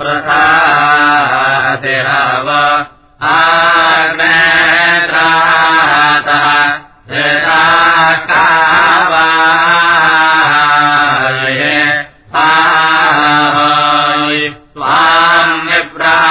प्रसातिरव आग्नेत्रातः ऋताकावाये आहोय त्वाम् विप्रासमेधाः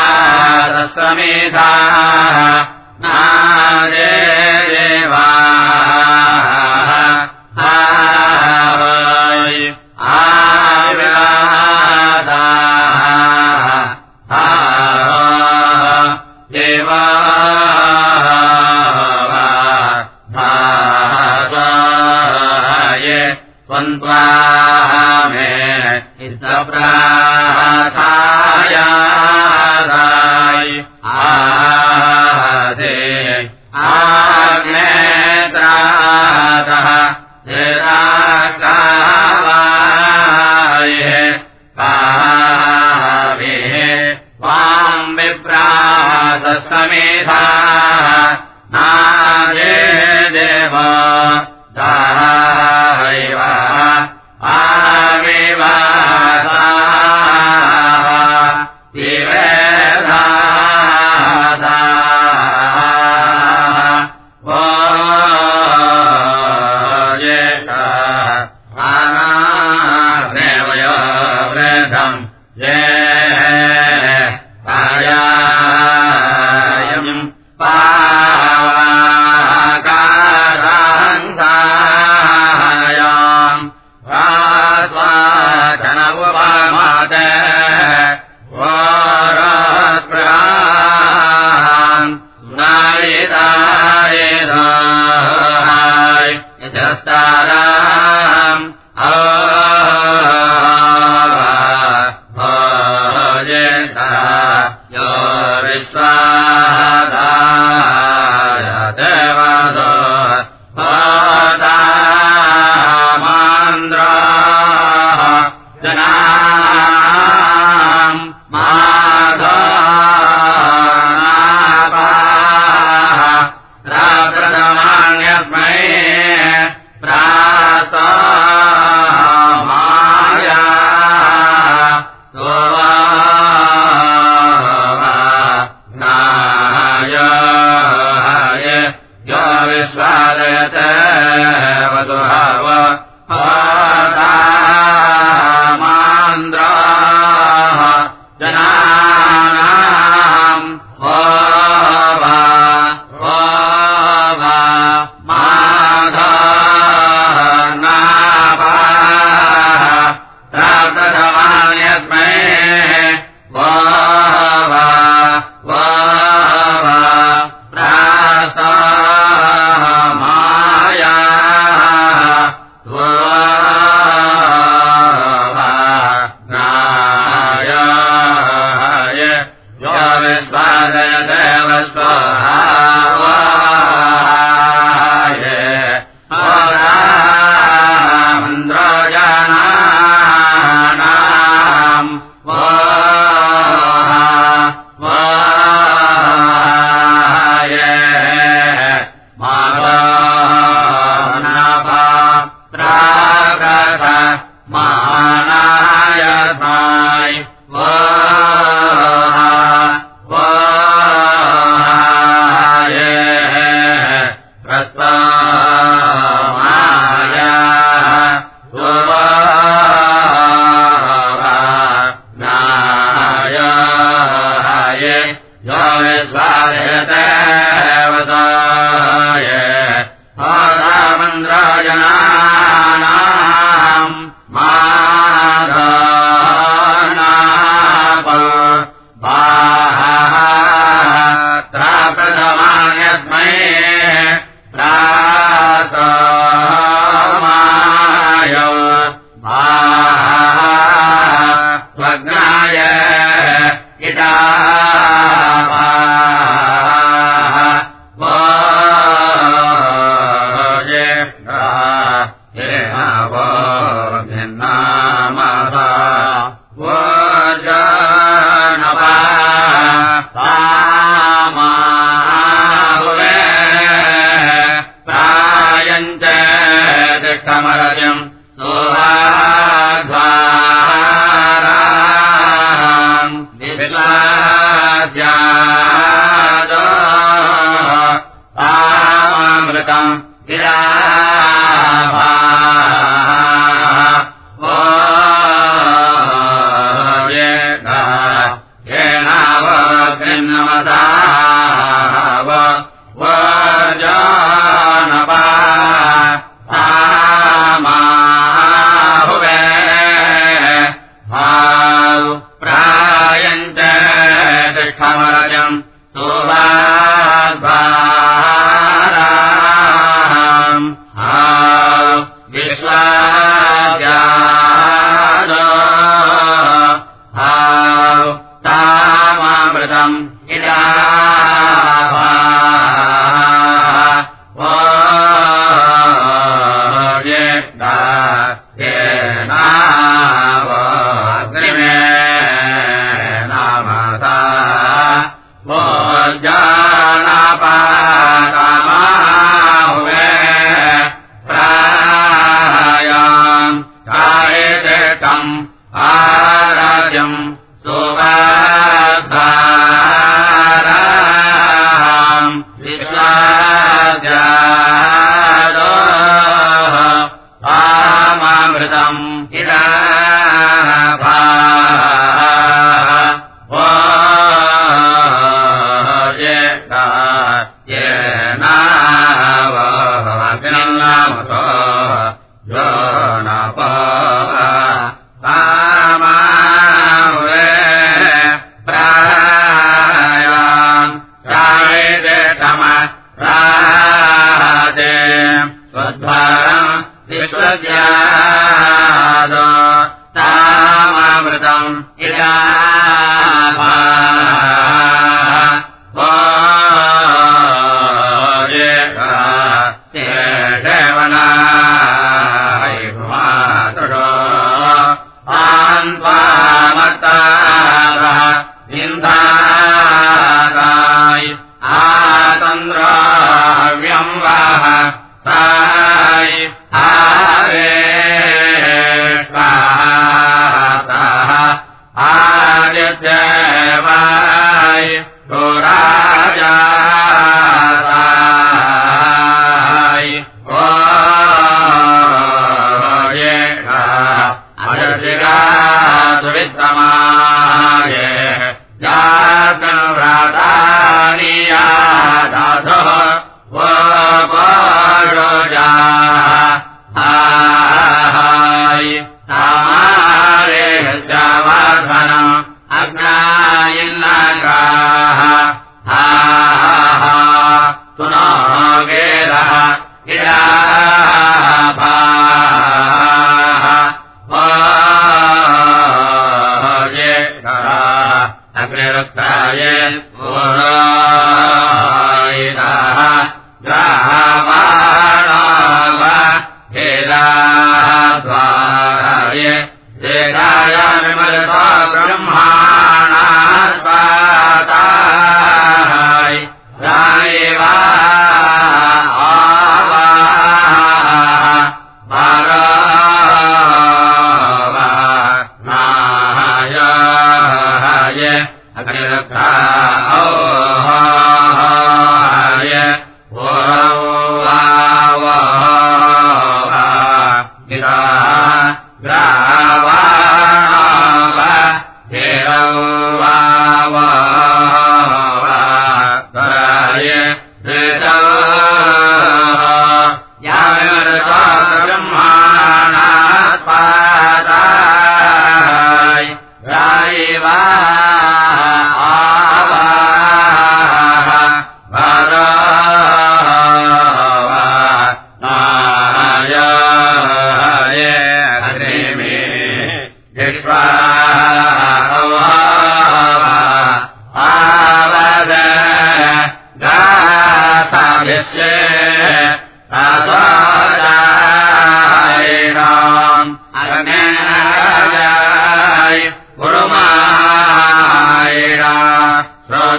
प्रायञ्च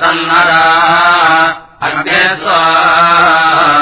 श्रोतन्नरा अग्नेस्वाय छायायिषा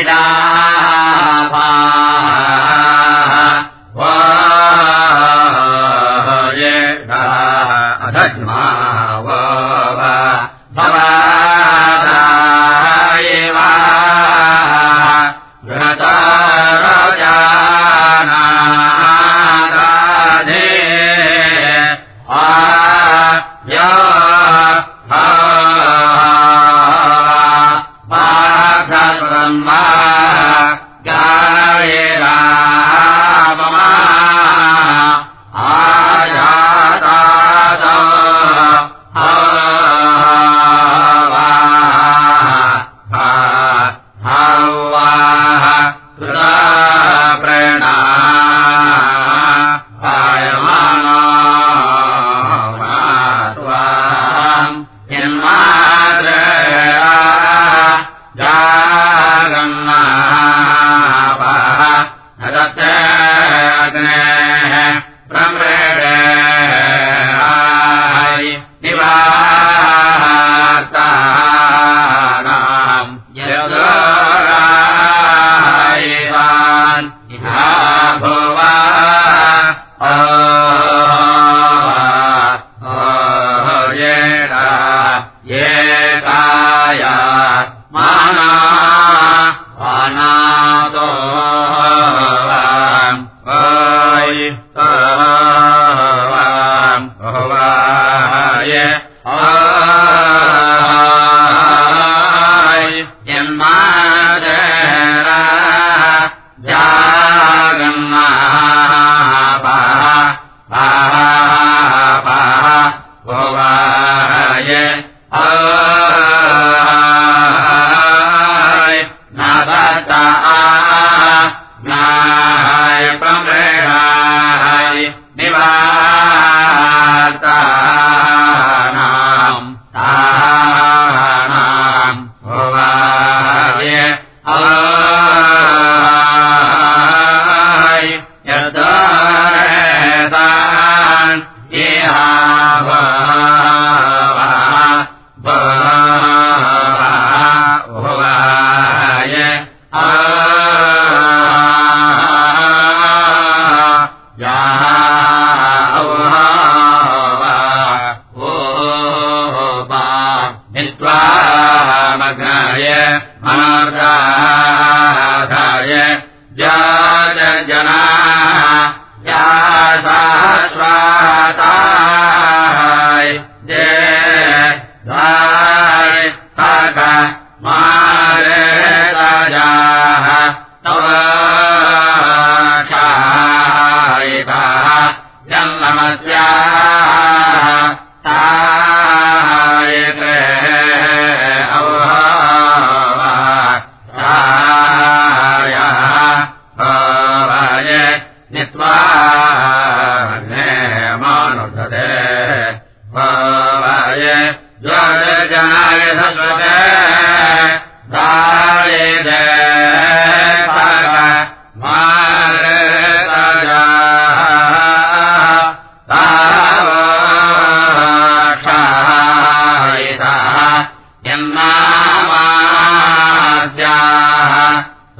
इदाय इहा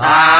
Ah.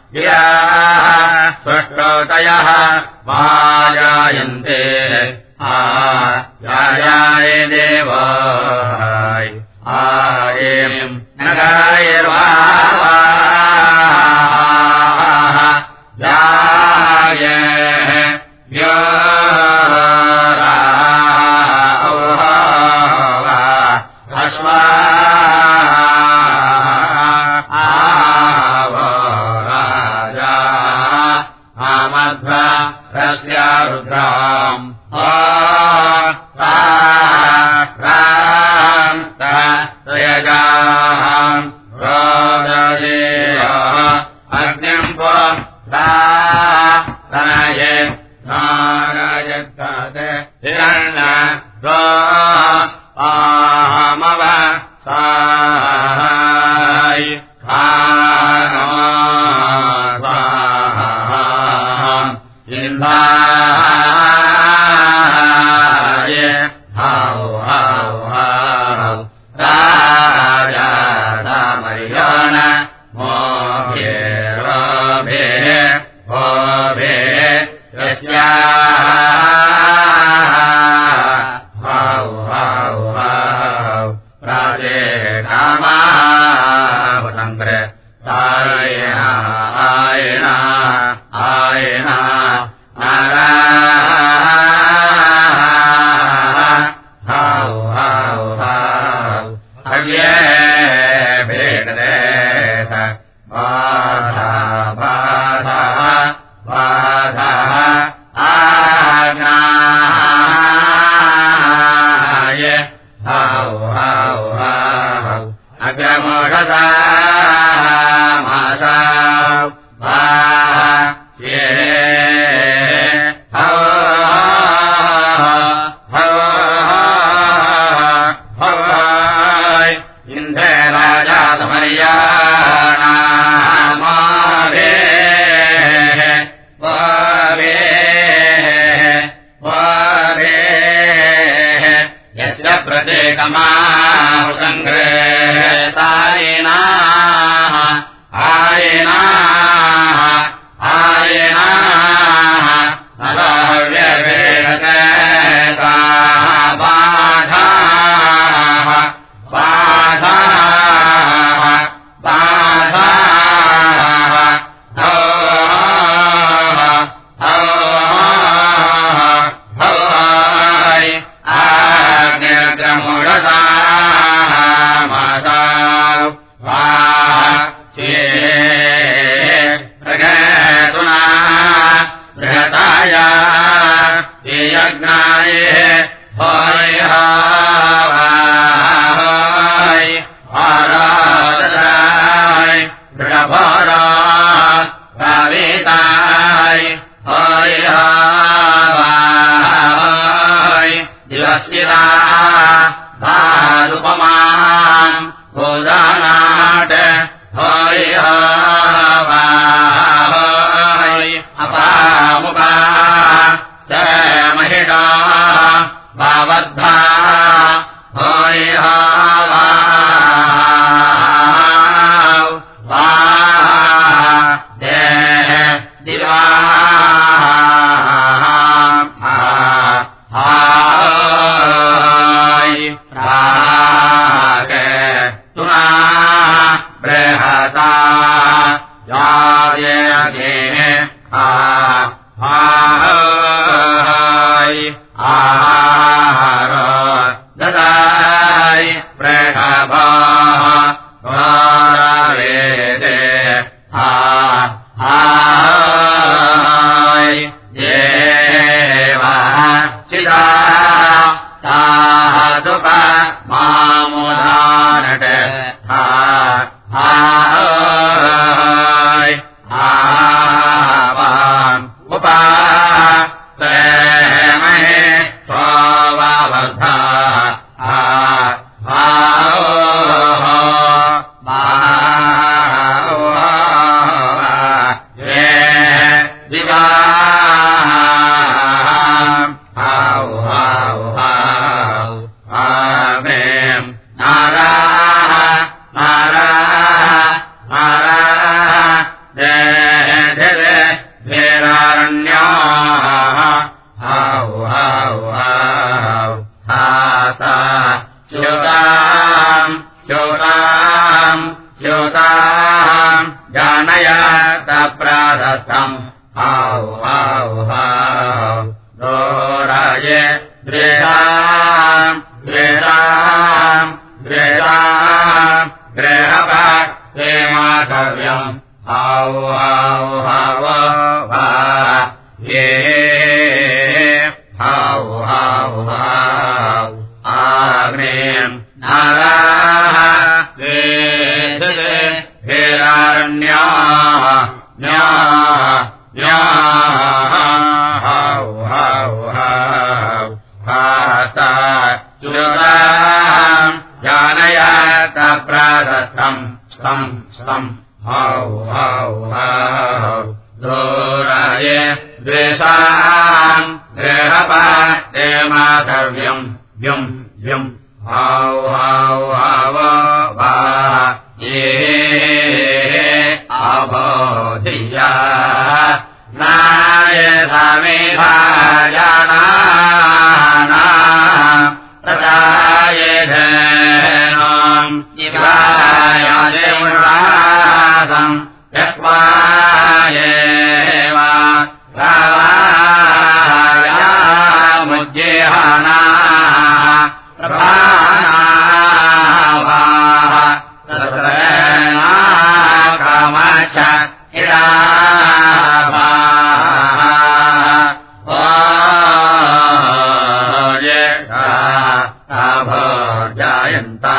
सुष्टोतयः मायायन्ते आ आयाय देवा। अग्निम् तनये नारायत्ते हिरण्य ाः हे हेरण्या द्वा द्वाहाता जानयात प्रातम् श्रम् आभजायन्ता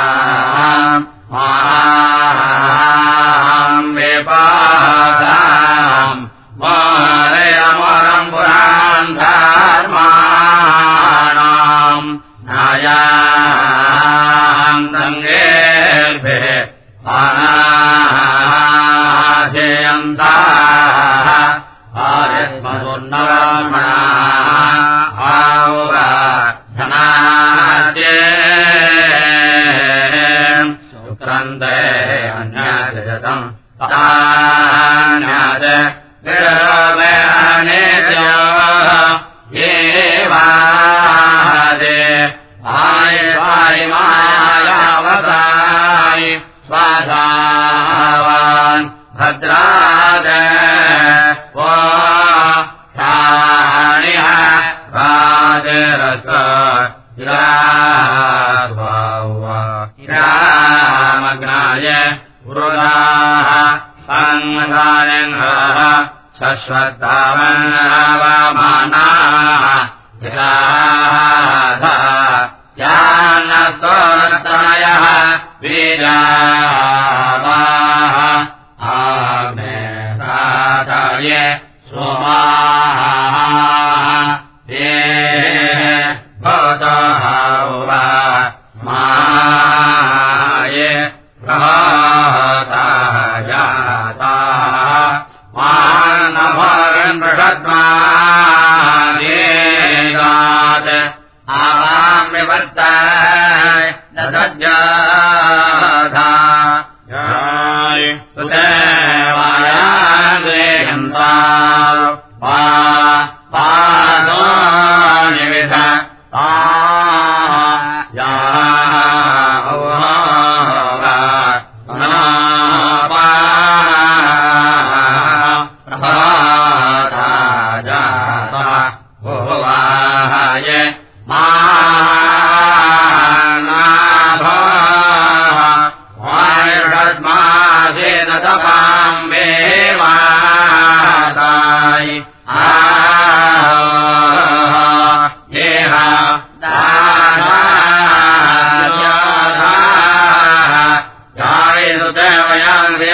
Navidad.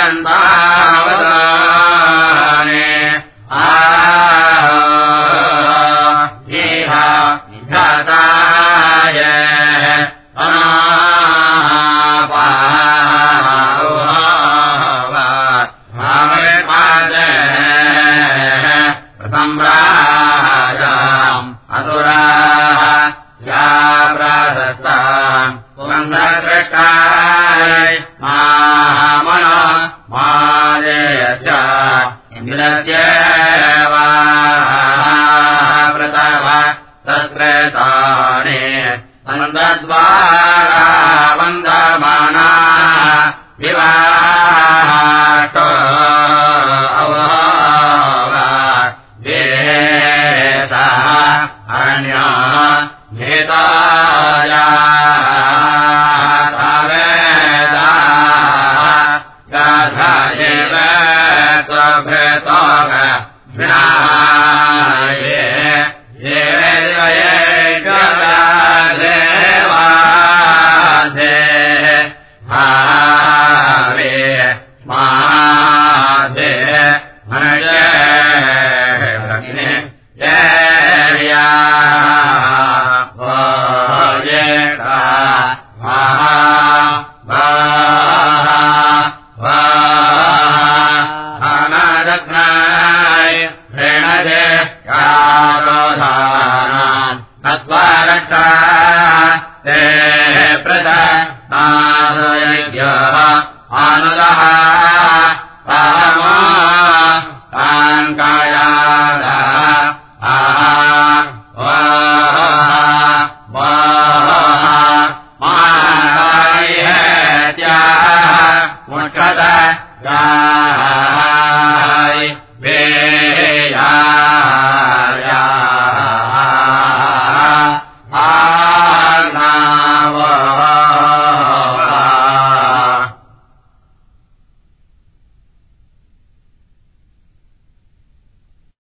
அன்பா